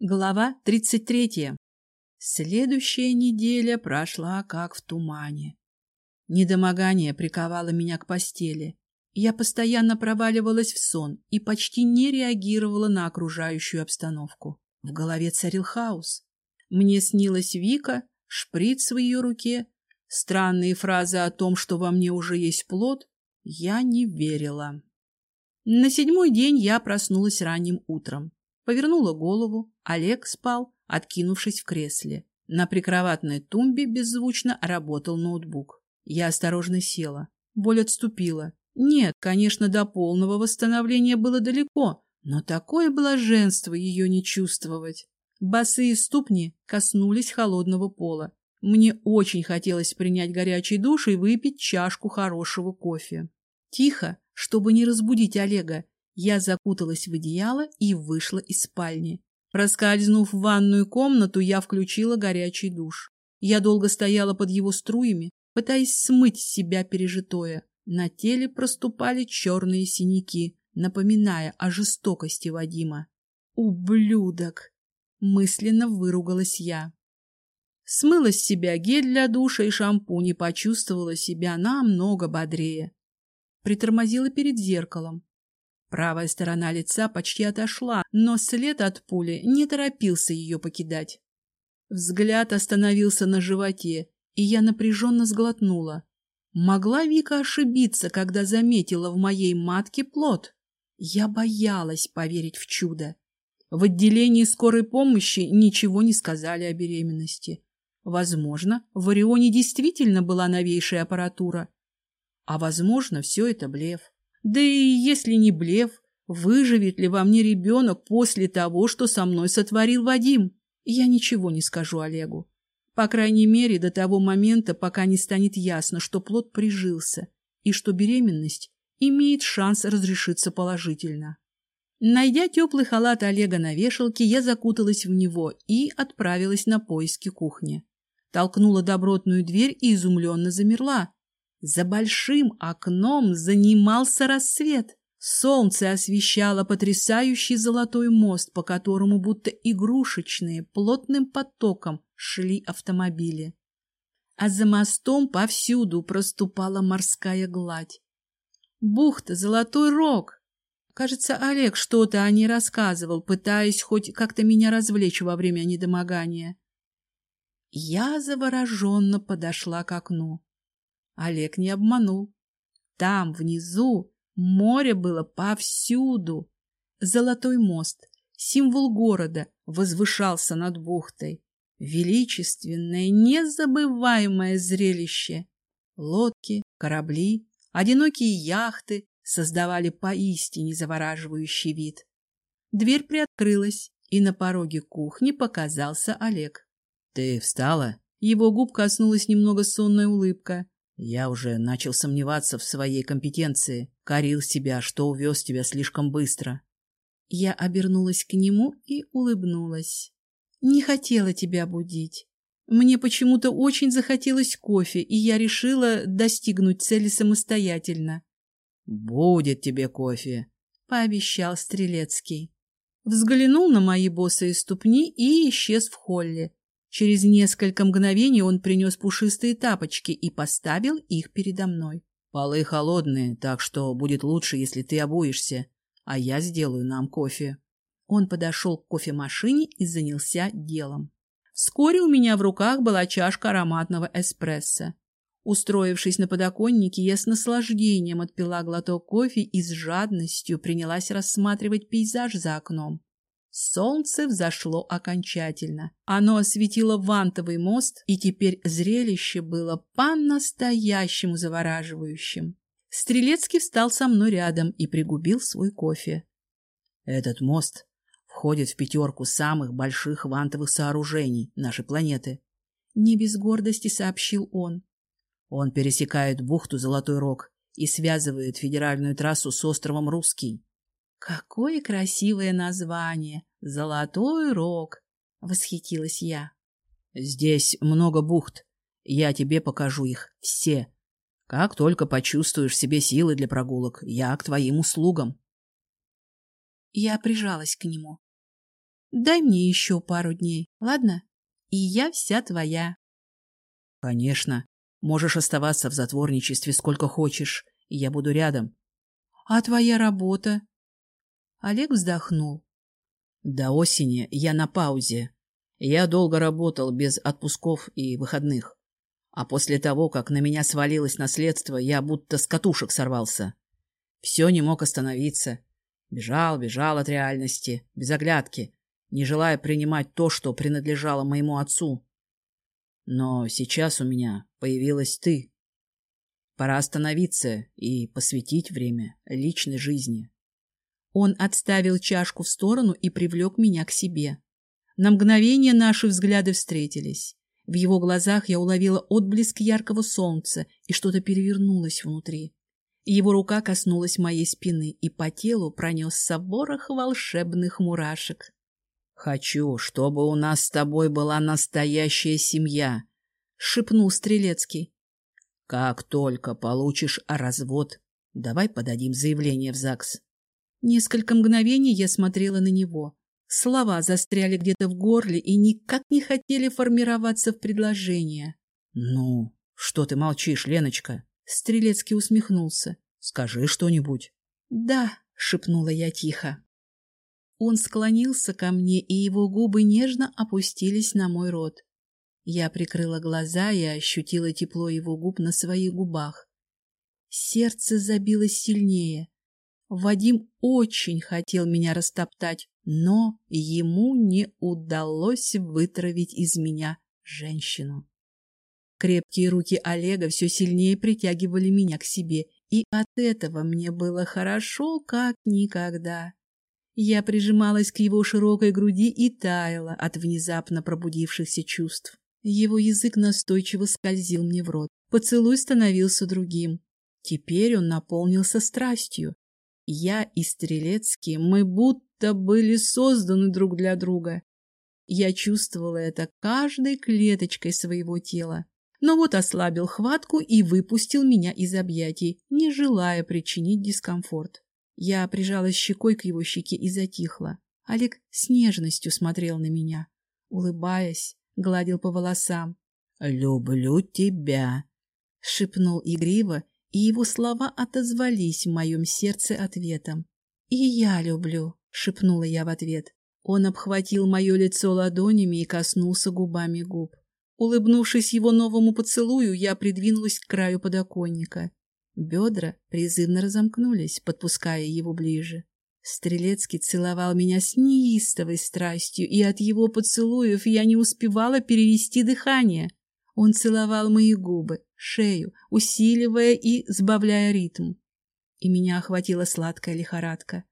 Глава 33. Следующая неделя прошла как в тумане. Недомогание приковало меня к постели. Я постоянно проваливалась в сон и почти не реагировала на окружающую обстановку. В голове царил хаос. Мне снилась Вика, шприц в ее руке, странные фразы о том, что во мне уже есть плод. Я не верила. На седьмой день я проснулась ранним утром. Повернула голову. Олег спал, откинувшись в кресле. На прикроватной тумбе беззвучно работал ноутбук. Я осторожно села. Боль отступила. Нет, конечно, до полного восстановления было далеко, но такое блаженство ее не чувствовать. Босые ступни коснулись холодного пола. Мне очень хотелось принять горячий душ и выпить чашку хорошего кофе. Тихо, чтобы не разбудить Олега, я закуталась в одеяло и вышла из спальни. Проскользнув в ванную комнату, я включила горячий душ. Я долго стояла под его струями, пытаясь смыть с себя пережитое. На теле проступали черные синяки, напоминая о жестокости Вадима. «Ублюдок!» — мысленно выругалась я. Смыла с себя гель для душа и шампунь и почувствовала себя намного бодрее. Притормозила перед зеркалом. Правая сторона лица почти отошла, но след от пули не торопился ее покидать. Взгляд остановился на животе, и я напряженно сглотнула. Могла Вика ошибиться, когда заметила в моей матке плод? Я боялась поверить в чудо. В отделении скорой помощи ничего не сказали о беременности. Возможно, в Орионе действительно была новейшая аппаратура. А возможно, все это блеф. Да и если не блеф, выживет ли во мне ребенок после того, что со мной сотворил Вадим? Я ничего не скажу Олегу. По крайней мере, до того момента, пока не станет ясно, что плод прижился и что беременность имеет шанс разрешиться положительно. Найдя теплый халат Олега на вешалке, я закуталась в него и отправилась на поиски кухни. Толкнула добротную дверь и изумленно замерла. За большим окном занимался рассвет. Солнце освещало потрясающий золотой мост, по которому будто игрушечные плотным потоком шли автомобили. А за мостом повсюду проступала морская гладь. Бухта, Золотой Рог. Кажется, Олег что-то о ней рассказывал, пытаясь хоть как-то меня развлечь во время недомогания. Я завороженно подошла к окну. Олег не обманул. Там, внизу, море было повсюду. Золотой мост, символ города, возвышался над бухтой. Величественное, незабываемое зрелище. Лодки, корабли, одинокие яхты создавали поистине завораживающий вид. Дверь приоткрылась, и на пороге кухни показался Олег. — Ты встала? Его губ коснулась немного сонная улыбка. Я уже начал сомневаться в своей компетенции, корил себя, что увез тебя слишком быстро. Я обернулась к нему и улыбнулась. Не хотела тебя будить. Мне почему-то очень захотелось кофе, и я решила достигнуть цели самостоятельно. — Будет тебе кофе, — пообещал Стрелецкий. Взглянул на мои босые ступни и исчез в холле. Через несколько мгновений он принес пушистые тапочки и поставил их передо мной. «Полы холодные, так что будет лучше, если ты обуешься, а я сделаю нам кофе». Он подошел к кофемашине и занялся делом. Вскоре у меня в руках была чашка ароматного эспрессо. Устроившись на подоконнике, я с наслаждением отпила глоток кофе и с жадностью принялась рассматривать пейзаж за окном. Солнце взошло окончательно. Оно осветило вантовый мост, и теперь зрелище было по-настоящему завораживающим. Стрелецкий встал со мной рядом и пригубил свой кофе. Этот мост входит в пятерку самых больших вантовых сооружений нашей планеты. Не без гордости сообщил он. Он пересекает бухту Золотой Рог и связывает федеральную трассу с островом Русский. Какое красивое название! Золотой рог! Восхитилась я. Здесь много бухт. Я тебе покажу их все. Как только почувствуешь в себе силы для прогулок, я к твоим услугам. Я прижалась к нему. Дай мне еще пару дней, ладно? И я вся твоя. Конечно. Можешь оставаться в затворничестве сколько хочешь, я буду рядом. А твоя работа? Олег вздохнул. До осени я на паузе. Я долго работал без отпусков и выходных. А после того, как на меня свалилось наследство, я будто с катушек сорвался. Все не мог остановиться. Бежал, бежал от реальности, без оглядки, не желая принимать то, что принадлежало моему отцу. Но сейчас у меня появилась ты. Пора остановиться и посвятить время личной жизни. Он отставил чашку в сторону и привлек меня к себе. На мгновение наши взгляды встретились. В его глазах я уловила отблеск яркого солнца, и что-то перевернулось внутри. Его рука коснулась моей спины, и по телу пронесся ворох волшебных мурашек. «Хочу, чтобы у нас с тобой была настоящая семья», — шепнул Стрелецкий. «Как только получишь развод, давай подадим заявление в ЗАГС». Несколько мгновений я смотрела на него. Слова застряли где-то в горле и никак не хотели формироваться в предложение. «Ну, что ты молчишь, Леночка?» Стрелецкий усмехнулся. «Скажи что-нибудь». «Да», — шепнула я тихо. Он склонился ко мне, и его губы нежно опустились на мой рот. Я прикрыла глаза и ощутила тепло его губ на своих губах. Сердце забилось сильнее. Вадим очень хотел меня растоптать, но ему не удалось вытравить из меня женщину. Крепкие руки Олега все сильнее притягивали меня к себе, и от этого мне было хорошо, как никогда. Я прижималась к его широкой груди и таяла от внезапно пробудившихся чувств. Его язык настойчиво скользил мне в рот. Поцелуй становился другим. Теперь он наполнился страстью, я и Стрелецкий, мы будто были созданы друг для друга. Я чувствовала это каждой клеточкой своего тела. Но вот ослабил хватку и выпустил меня из объятий, не желая причинить дискомфорт. Я прижалась щекой к его щеке и затихла. Олег с нежностью смотрел на меня. Улыбаясь, гладил по волосам. «Люблю тебя», — шепнул игриво и его слова отозвались в моем сердце ответом. «И я люблю», — шепнула я в ответ. Он обхватил мое лицо ладонями и коснулся губами губ. Улыбнувшись его новому поцелую, я придвинулась к краю подоконника. Бедра призывно разомкнулись, подпуская его ближе. Стрелецкий целовал меня с неистовой страстью, и от его поцелуев я не успевала перевести дыхание. Он целовал мои губы, шею, усиливая и сбавляя ритм. И меня охватила сладкая лихорадка.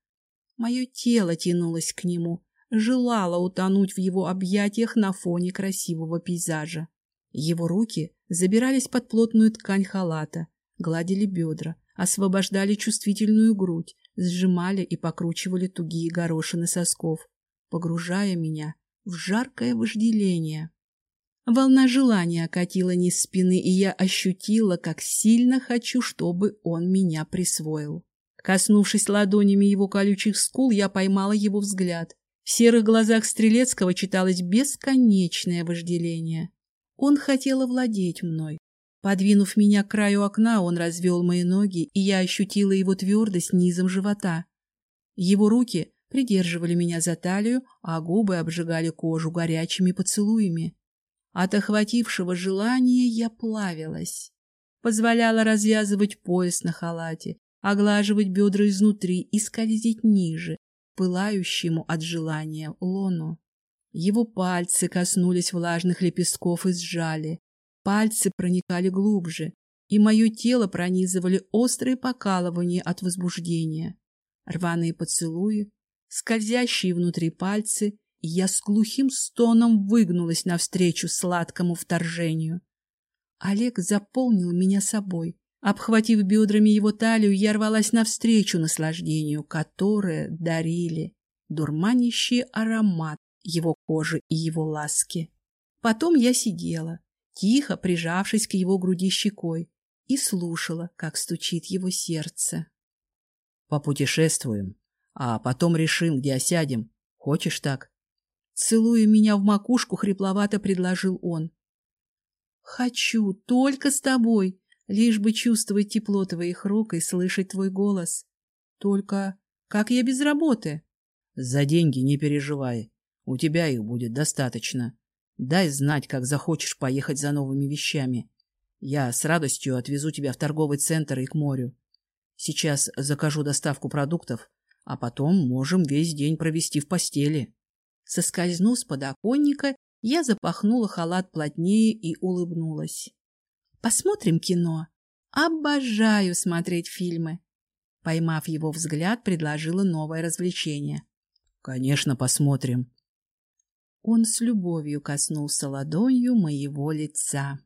Мое тело тянулось к нему, желало утонуть в его объятиях на фоне красивого пейзажа. Его руки забирались под плотную ткань халата, гладили бедра, освобождали чувствительную грудь, сжимали и покручивали тугие горошины сосков, погружая меня в жаркое вожделение. Волна желания окатила низ спины, и я ощутила, как сильно хочу, чтобы он меня присвоил. Коснувшись ладонями его колючих скул, я поймала его взгляд. В серых глазах Стрелецкого читалось бесконечное вожделение. Он хотел овладеть мной. Подвинув меня к краю окна, он развел мои ноги, и я ощутила его твердость низом живота. Его руки придерживали меня за талию, а губы обжигали кожу горячими поцелуями. От охватившего желания я плавилась. Позволяла развязывать пояс на халате, оглаживать бедра изнутри и скользить ниже, пылающему от желания лону. Его пальцы коснулись влажных лепестков и сжали. Пальцы проникали глубже, и мое тело пронизывали острые покалывания от возбуждения. Рваные поцелуи, скользящие внутри пальцы я с глухим стоном выгнулась навстречу сладкому вторжению. Олег заполнил меня собой. Обхватив бедрами его талию, я рвалась навстречу наслаждению, которое дарили дурманящий аромат его кожи и его ласки. Потом я сидела, тихо прижавшись к его груди щекой, и слушала, как стучит его сердце. «Попутешествуем, а потом решим, где осядем. Хочешь так?» Целуя меня в макушку, хрипловато предложил он. Хочу только с тобой, лишь бы чувствовать тепло твоих рук и слышать твой голос. Только как я без работы? За деньги не переживай. У тебя их будет достаточно. Дай знать, как захочешь поехать за новыми вещами. Я с радостью отвезу тебя в торговый центр и к морю. Сейчас закажу доставку продуктов, а потом можем весь день провести в постели. Соскользнув с подоконника, я запахнула халат плотнее и улыбнулась. Посмотрим кино. Обожаю смотреть фильмы. Поймав его взгляд, предложила новое развлечение. Конечно, посмотрим. Он с любовью коснулся ладонью моего лица.